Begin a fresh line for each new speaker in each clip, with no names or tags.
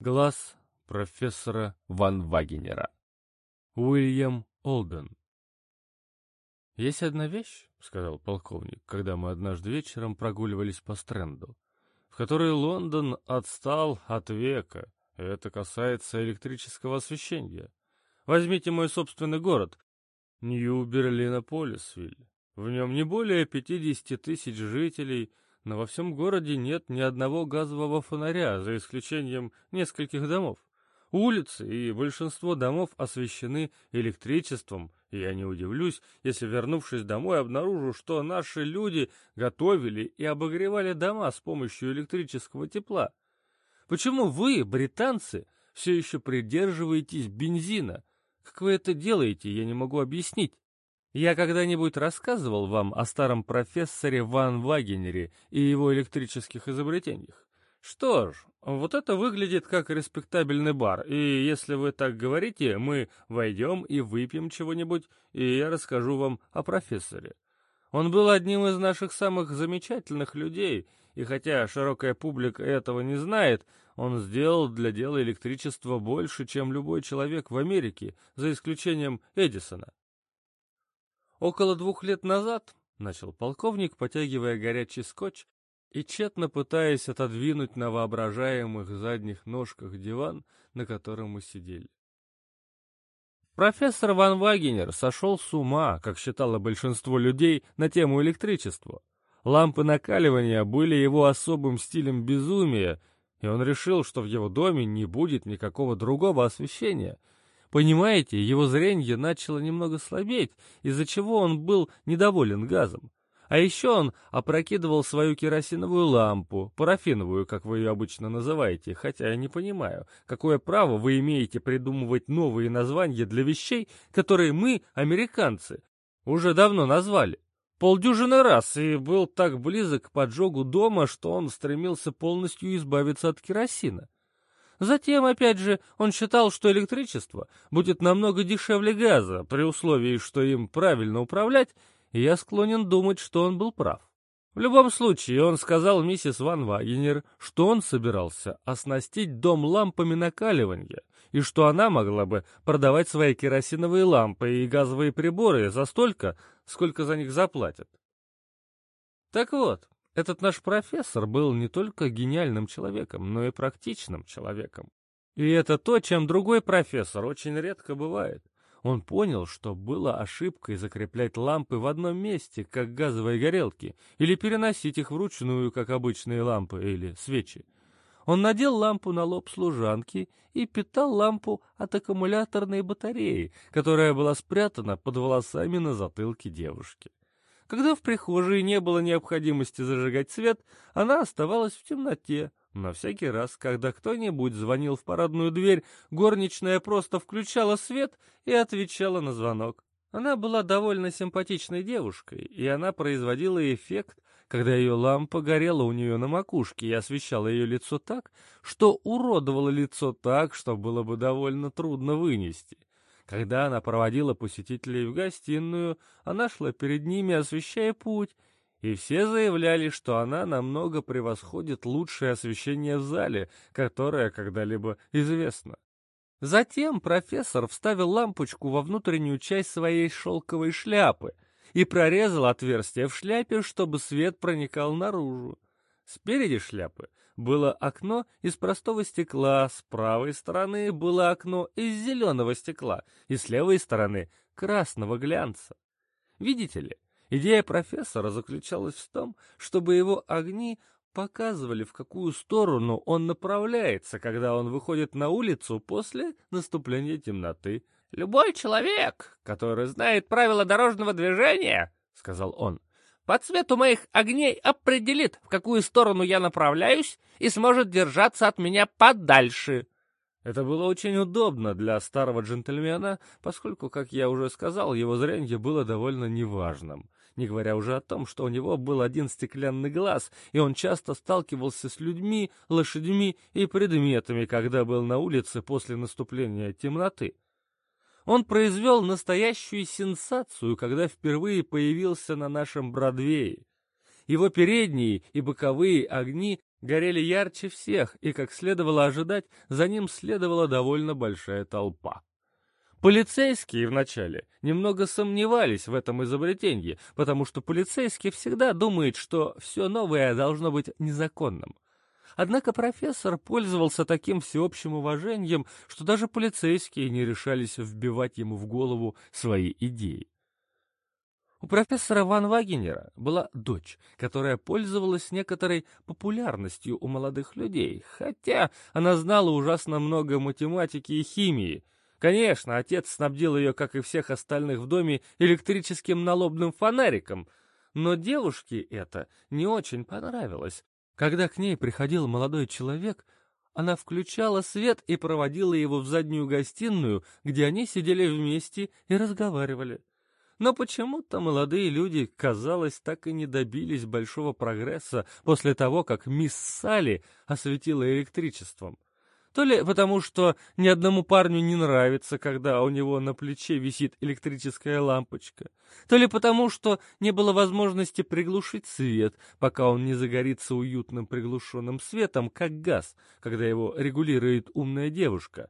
Глаз профессора Ван Вагенера. Уильям Олден. «Есть одна вещь, — сказал полковник, когда мы однажды вечером прогуливались по стренду, — в которой Лондон отстал от века. Это касается электрического освещения. Возьмите мой собственный город, Нью-Берлинополисвиль. В нем не более 50 тысяч жителей — но во всем городе нет ни одного газового фонаря, за исключением нескольких домов. Улицы и большинство домов освещены электричеством, и я не удивлюсь, если, вернувшись домой, обнаружу, что наши люди готовили и обогревали дома с помощью электрического тепла. Почему вы, британцы, все еще придерживаетесь бензина? Как вы это делаете, я не могу объяснить. Я когда-нибудь рассказывал вам о старом профессоре Ван Вагенере и его электрических изобретениях? Что ж, вот это выглядит как респектабельный бар, и если вы так говорите, мы войдем и выпьем чего-нибудь, и я расскажу вам о профессоре. Он был одним из наших самых замечательных людей, и хотя широкая публика этого не знает, он сделал для дела электричества больше, чем любой человек в Америке, за исключением Эдисона. Около двух лет назад, — начал полковник, потягивая горячий скотч и тщетно пытаясь отодвинуть на воображаемых задних ножках диван, на котором мы сидели. Профессор Ван Вагенер сошел с ума, как считало большинство людей, на тему электричества. Лампы накаливания были его особым стилем безумия, и он решил, что в его доме не будет никакого другого освещения — Понимаете, его зрение начало немного слабеть, из-за чего он был недоволен газом. А еще он опрокидывал свою керосиновую лампу, парафиновую, как вы ее обычно называете, хотя я не понимаю, какое право вы имеете придумывать новые названия для вещей, которые мы, американцы, уже давно назвали. Полдюжины раз и был так близок к поджогу дома, что он стремился полностью избавиться от керосина. Затем, опять же, он считал, что электричество будет намного дешевле газа, при условии, что им правильно управлять, и я склонен думать, что он был прав. В любом случае, он сказал миссис Ван Вагенер, что он собирался оснастить дом лампами накаливания, и что она могла бы продавать свои керосиновые лампы и газовые приборы за столько, сколько за них заплатят. Так вот, этот наш профессор был не только гениальным человеком, но и практичным человеком. И это то, чем другой профессор очень редко бывает. Он понял, что было ошибкой закреплять лампы в одном месте, как газовые горелки, или переносить их вручную, как обычные лампы или свечи. Он надел лампу на лоб служанки и питал лампу от аккумуляторной батареи, которая была спрятана под волосами на затылке девушки. Когда в прихожей не было необходимости зажигать свет, она оставалась в темноте. Но всякий раз, когда кто-нибудь звонил в парадную дверь, горничная просто включала свет и отвечала на звонок. Она была довольно симпатичной девушкой, и она производила эффект, когда ее лампа горела у нее на макушке и освещала ее лицо так, что уродовало лицо так, что было бы довольно трудно вынести. Когда она проводила посетителей в гостиную, она шла перед ними, освещая путь, и все заявляли, что она намного превосходит лучшее освещение в зале, которое когда-либо известно. Затем профессор вставил лампочку во внутреннюю часть своей шелковой шляпы и прорезал отверстие в шляпе, чтобы свет проникал наружу. Спереди шляпы было окно из простого стекла, с правой стороны было окно из зеленого стекла и с левой стороны красного глянца. Видите ли, идея профессора заключалась в том, чтобы его огни показывали, в какую сторону он направляется, когда он выходит на улицу после наступления темноты. «Любой человек, который знает правила дорожного движения, — сказал он, по цвету моих огней определит, в какую сторону я направляюсь, и сможет держаться от меня подальше. Это было очень удобно для старого джентльмена, поскольку, как я уже сказал, его зрение было довольно неважным, не говоря уже о том, что у него был один стеклянный глаз, и он часто сталкивался с людьми, лошадьми и предметами, когда был на улице после наступления темноты. Он произвел настоящую сенсацию, когда впервые появился на нашем Бродвее. Его передние и боковые огни горели ярче всех, и, как следовало ожидать, за ним следовала довольно большая толпа. Полицейские вначале немного сомневались в этом изобретении, потому что полицейский всегда думает, что все новое должно быть незаконным. Однако профессор пользовался таким всеобщим уважением, что даже полицейские не решались вбивать ему в голову свои идеи. У профессора Ван Вагенера была дочь, которая пользовалась некоторой популярностью у молодых людей, хотя она знала ужасно много математики и химии. Конечно, отец снабдил ее, как и всех остальных в доме, электрическим налобным фонариком, но девушке это не очень понравилось. Когда к ней приходил молодой человек, она включала свет и проводила его в заднюю гостиную, где они сидели вместе и разговаривали. Но почему-то молодые люди, казалось, так и не добились большого прогресса после того, как мисс Салли осветила электричеством. То ли потому, что ни одному парню не нравится, когда у него на плече висит электрическая лампочка, то ли потому, что не было возможности приглушить свет, пока он не загорится уютным приглушенным светом, как газ, когда его регулирует умная девушка.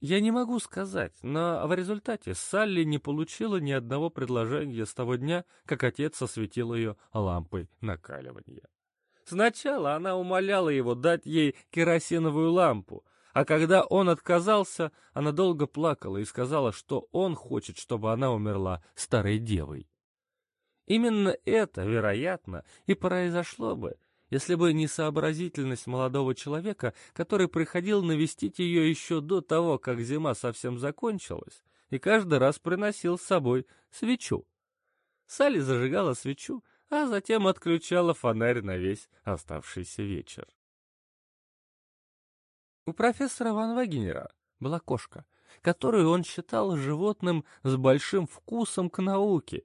Я не могу сказать, но в результате Салли не получила ни одного предложения с того дня, как отец осветил ее лампой накаливания. Сначала она умоляла его дать ей керосиновую лампу, а когда он отказался, она долго плакала и сказала, что он хочет, чтобы она умерла старой девой. Именно это, вероятно, и произошло бы, если бы не сообразительность молодого человека, который приходил навестить ее еще до того, как зима совсем закончилась, и каждый раз приносил с собой свечу. Салли зажигала свечу, а затем отключала фонарь на весь оставшийся вечер. У профессора Ван Вагенера была кошка, которую он считал животным с большим вкусом к науке,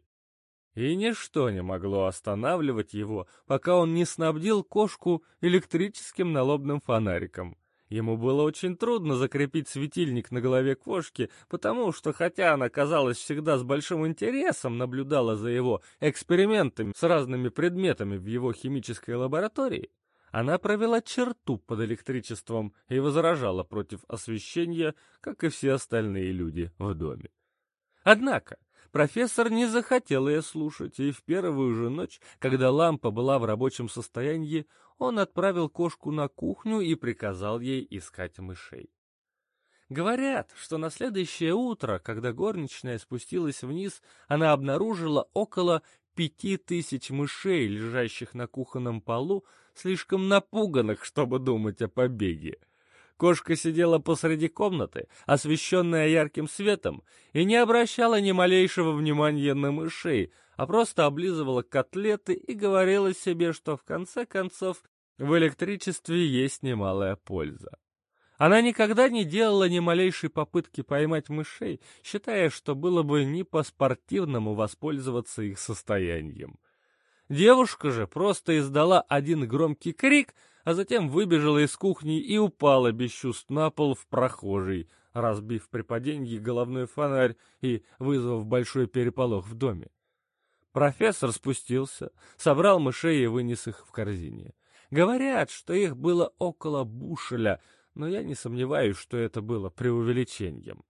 и ничто не могло останавливать его, пока он не снабдил кошку электрическим налобным фонариком. Ему было очень трудно закрепить светильник на голове кошки, потому что, хотя она, казалось, всегда с большим интересом наблюдала за его экспериментами с разными предметами в его химической лаборатории, она провела черту под электричеством и возражала против освещения, как и все остальные люди в доме. Однако, Профессор не захотел ее слушать, и в первую же ночь, когда лампа была в рабочем состоянии, он отправил кошку на кухню и приказал ей искать мышей. Говорят, что на следующее утро, когда горничная спустилась вниз, она обнаружила около пяти тысяч мышей, лежащих на кухонном полу, слишком напуганных, чтобы думать о побеге. Кошка сидела посреди комнаты, освещенная ярким светом, и не обращала ни малейшего внимания на мышей, а просто облизывала котлеты и говорила себе, что в конце концов в электричестве есть немалая польза. Она никогда не делала ни малейшей попытки поймать мышей, считая, что было бы не по-спортивному воспользоваться их состоянием. Девушка же просто издала один громкий крик — а затем выбежала из кухни и упала без чувств на пол в прохожий, разбив при падении головной фонарь и вызвав большой переполох в доме. Профессор спустился, собрал мышей и вынес их в корзине. Говорят, что их было около бушеля, но я не сомневаюсь, что это было преувеличением.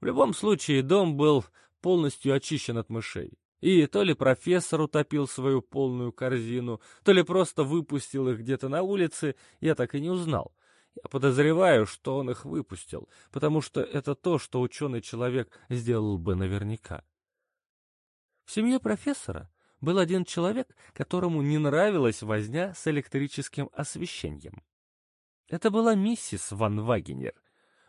В любом случае, дом был полностью очищен от мышей. И то ли профессор утопил свою полную корзину, то ли просто выпустил их где-то на улице, я так и не узнал. Я подозреваю, что он их выпустил, потому что это то, что ученый человек сделал бы наверняка. В семье профессора был один человек, которому не нравилась возня с электрическим освещением. Это была миссис Ван Вагенер.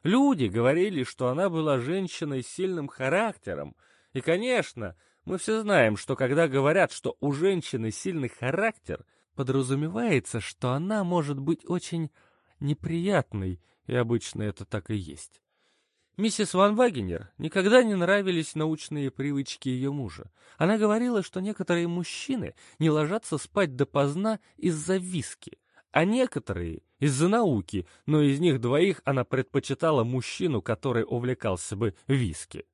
Люди говорили, что она была женщиной с сильным характером, и, конечно, мы все знаем, что когда говорят, что у женщины сильный характер, подразумевается, что она может быть очень неприятной, и обычно это так и есть. Миссис Ван Вагенер никогда не нравились научные привычки ее мужа. Она говорила, что некоторые мужчины не ложатся спать допоздна из-за виски, а некоторые — из-за науки, но из них двоих она предпочитала мужчину, который увлекался бы виски.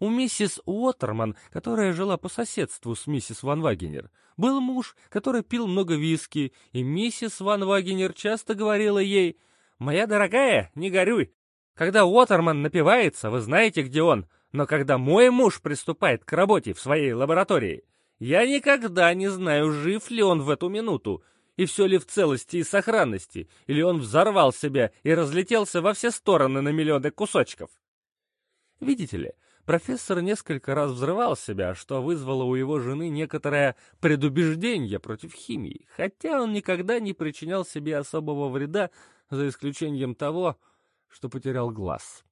У миссис Уотерман, которая жила по соседству с миссис Ван Вагенер, был муж, который пил много виски, и миссис Ван Вагенер часто говорила ей «Моя дорогая, не горюй. Когда Уотерман напивается, вы знаете, где он, но когда мой муж приступает к работе в своей лаборатории, я никогда не знаю, жив ли он в эту минуту, и все ли в целости и сохранности, или он взорвал себя и разлетелся во все стороны на миллионы кусочков. Видите ли, профессор несколько раз взрывал себя, что вызвало у его жены некоторое предубеждение против химии, хотя он никогда не причинял себе особого вреда, за исключением того, что потерял глаз.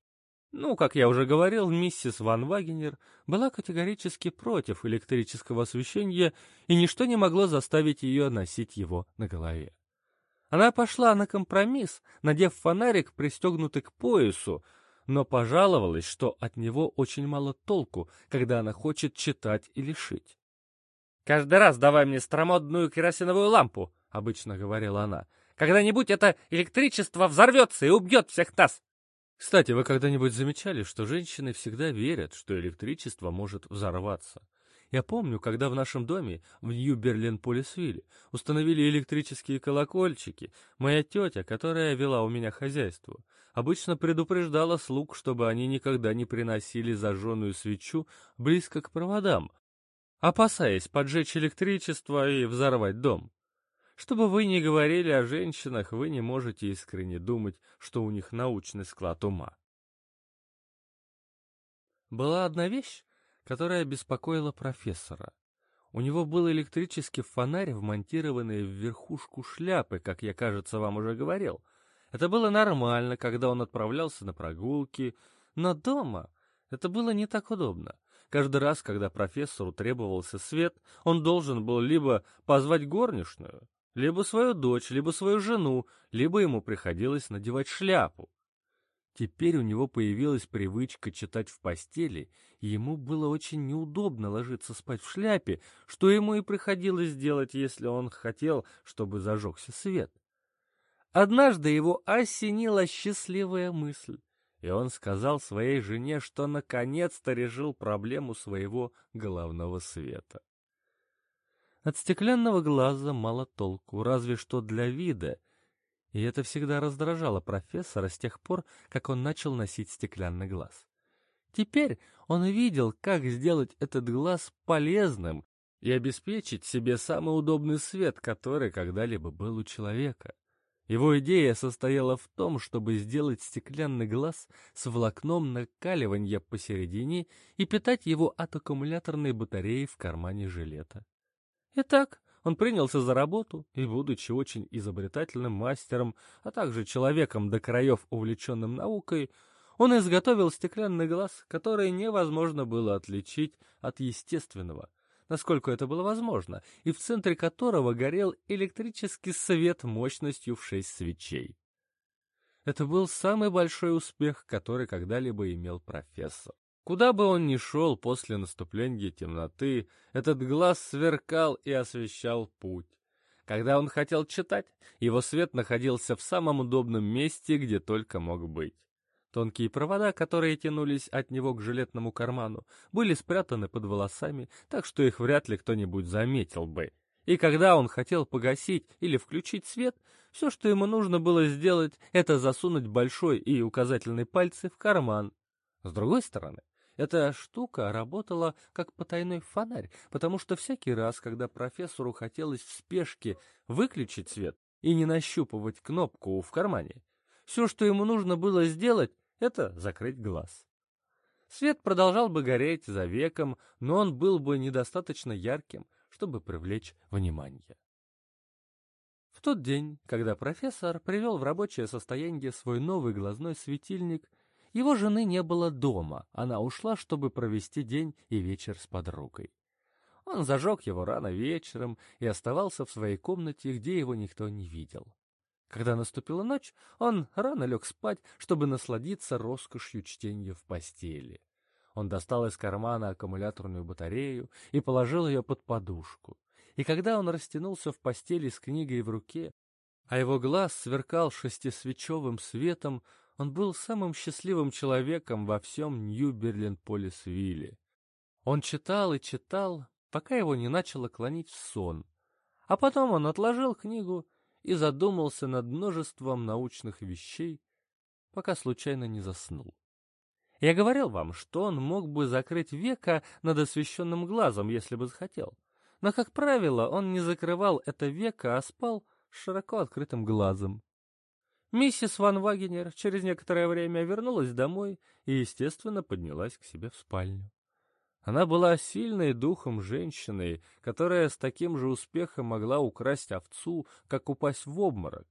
Ну, как я уже говорил, миссис Ван Вагенер была категорически против электрического освещения, и ничто не могло заставить ее носить его на голове. Она пошла на компромисс, надев фонарик, пристегнутый к поясу, но пожаловалась, что от него очень мало толку, когда она хочет читать или шить. «Каждый раз давай мне старомодную керосиновую лампу», — обычно говорила она. «Когда-нибудь это электричество взорвется и убьет всех нас!» Кстати, вы когда-нибудь замечали, что женщины всегда верят, что электричество может взорваться? Я помню, когда в нашем доме в Нью-Берлин-Полисвилле установили электрические колокольчики, моя тетя, которая вела у меня хозяйство, обычно предупреждала слуг, чтобы они никогда не приносили зажженную свечу близко к проводам, опасаясь поджечь электричество и взорвать дом. Что бы вы ни говорили о женщинах, вы не можете искренне думать, что у них научный склад ума. Была одна вещь, которая беспокоила профессора. У него был электрический фонарь, вмонтированный в верхушку шляпы, как я, кажется, вам уже говорил. Это было нормально, когда он отправлялся на прогулки, но дома это было не так удобно. Каждый раз, когда профессору требовался свет, он должен был либо позвать горничную, либо свою дочь, либо свою жену, либо ему приходилось надевать шляпу. Теперь у него появилась привычка читать в постели, и ему было очень неудобно ложиться спать в шляпе, что ему и приходилось делать, если он хотел, чтобы зажегся свет. Однажды его осенила счастливая мысль, и он сказал своей жене, что наконец-то решил проблему своего головного света. От стеклянного глаза мало толку, разве что для вида. И это всегда раздражало профессора с тех пор, как он начал носить стеклянный глаз. Теперь он видел, как сделать этот глаз полезным и обеспечить себе самый удобный свет, который когда-либо был у человека. Его идея состояла в том, чтобы сделать стеклянный глаз с волокном накаливания посередине и питать его от аккумуляторной батареи в кармане жилета. Итак, он принялся за работу и, будучи очень изобретательным мастером, а также человеком до краев увлеченным наукой, он изготовил стеклянный глаз, который невозможно было отличить от естественного, насколько это было возможно, и в центре которого горел электрический свет мощностью в шесть свечей. Это был самый большой успех, который когда-либо имел профессор. Куда бы он ни шел после наступления темноты, этот глаз сверкал и освещал путь. Когда он хотел читать, его свет находился в самом удобном месте, где только мог быть. Тонкие провода, которые тянулись от него к жилетному карману, были спрятаны под волосами, так что их вряд ли кто-нибудь заметил бы. И когда он хотел погасить или включить свет, все, что ему нужно было сделать, это засунуть большой и указательный пальцы в карман. С другой стороны, эта штука работала как потайной фонарь, потому что всякий раз, когда профессору хотелось в спешке выключить свет и не нащупывать кнопку в кармане, все, что ему нужно было сделать, это закрыть глаз. Свет продолжал бы гореть за веком, но он был бы недостаточно ярким, чтобы привлечь внимание. В тот день, когда профессор привел в рабочее состояние свой новый глазной светильник, его жены не было дома, она ушла, чтобы провести день и вечер с подругой. Он зажег его рано вечером и оставался в своей комнате, где его никто не видел. Когда наступила ночь, он рано лег спать, чтобы насладиться роскошью чтения в постели. Он достал из кармана аккумуляторную батарею и положил ее под подушку. И когда он растянулся в постели с книгой в руке, а его глаз сверкал шестисвечевым светом, он был самым счастливым человеком во всем Нью-Берлин-Полис-Вилле. Он читал и читал, пока его не начало клонить в сон. А потом он отложил книгу и задумался над множеством научных вещей, пока случайно не заснул. Я говорил вам, что он мог бы закрыть века над освещенным глазом, если бы захотел. Но, как правило, он не закрывал это веко, а спал широко открытым глазом. Миссис Ван Вагенер через некоторое время вернулась домой и, естественно, поднялась к себе в спальню. Она была сильной духом женщиной, которая с таким же успехом могла украсть овцу, как упасть в обморок.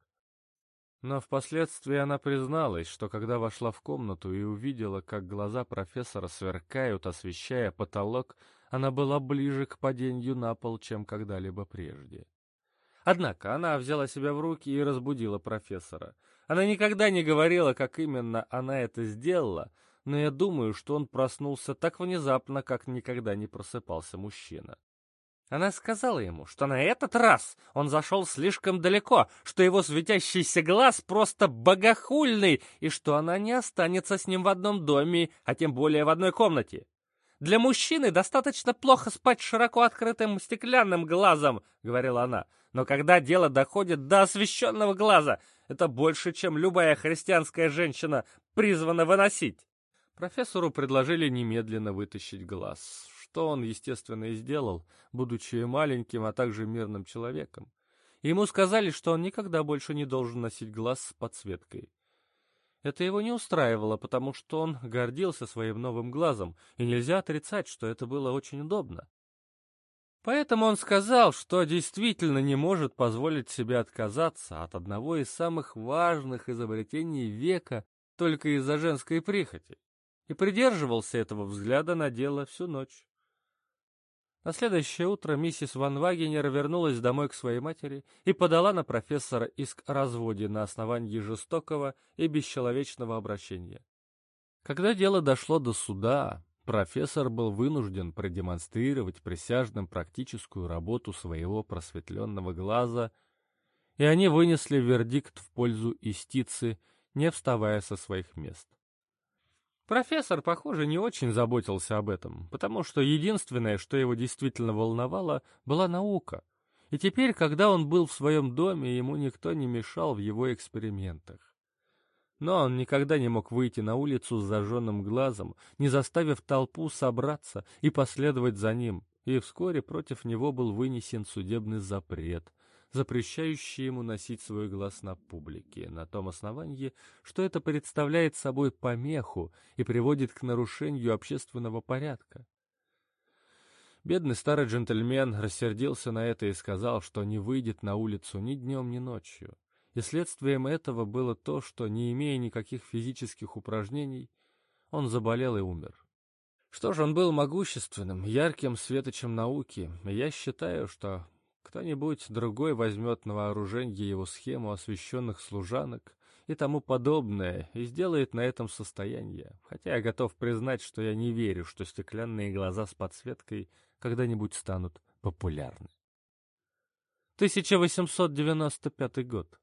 Но впоследствии она призналась, что когда вошла в комнату и увидела, как глаза профессора сверкают, освещая потолок, она была ближе к падению на пол, чем когда-либо прежде. Однако она взяла себя в руки и разбудила профессора. Она никогда не говорила, как именно она это сделала, но я думаю, что он проснулся так внезапно, как никогда не просыпался мужчина. Она сказала ему, что на этот раз он зашел слишком далеко, что его светящийся глаз просто богохульный, и что она не останется с ним в одном доме, а тем более в одной комнате. «Для мужчины достаточно плохо спать широко открытым стеклянным глазом», — говорила она. «Но когда дело доходит до освещенного глаза, это больше, чем любая христианская женщина призвана выносить». Профессору предложили немедленно вытащить глаз, что он, естественно, и сделал, будучи маленьким, а также мирным человеком. Ему сказали, что он никогда больше не должен носить глаз с подсветкой. Это его не устраивало, потому что он гордился своим новым глазом, и нельзя отрицать, что это было очень удобно. Поэтому он сказал, что действительно не может позволить себе отказаться от одного из самых важных изобретений века только из-за женской прихоти, и придерживался этого взгляда на дело всю ночь. На следующее утро миссис Ван Вагенер вернулась домой к своей матери и подала на профессора иск о разводе на основании жестокого и бесчеловечного обращения. Когда дело дошло до суда, профессор был вынужден продемонстрировать присяжным практическую работу своего просветленного глаза, и они вынесли вердикт в пользу истицы, не вставая со своих мест. Профессор, похоже, не очень заботился об этом, потому что единственное, что его действительно волновало, была наука. И теперь, когда он был в своем доме, ему никто не мешал в его экспериментах. Но он никогда не мог выйти на улицу с зажженным глазом, не заставив толпу собраться и последовать за ним, и вскоре против него был вынесен судебный запрет, запрещающий ему носить свой глаз на публике, на том основании, что это представляет собой помеху и приводит к нарушению общественного порядка. Бедный старый джентльмен рассердился на это и сказал, что не выйдет на улицу ни днем, ни ночью. И следствием этого было то, что, не имея никаких физических упражнений, он заболел и умер. Что ж, он был могущественным, ярким светочем науки, и я считаю, что кто-нибудь другой возьмет на вооружение его схему освещенных служанок и тому подобное и сделает на этом состояние, хотя я готов признать, что я не верю, что стеклянные глаза с подсветкой когда-нибудь станут популярны. 1895 год.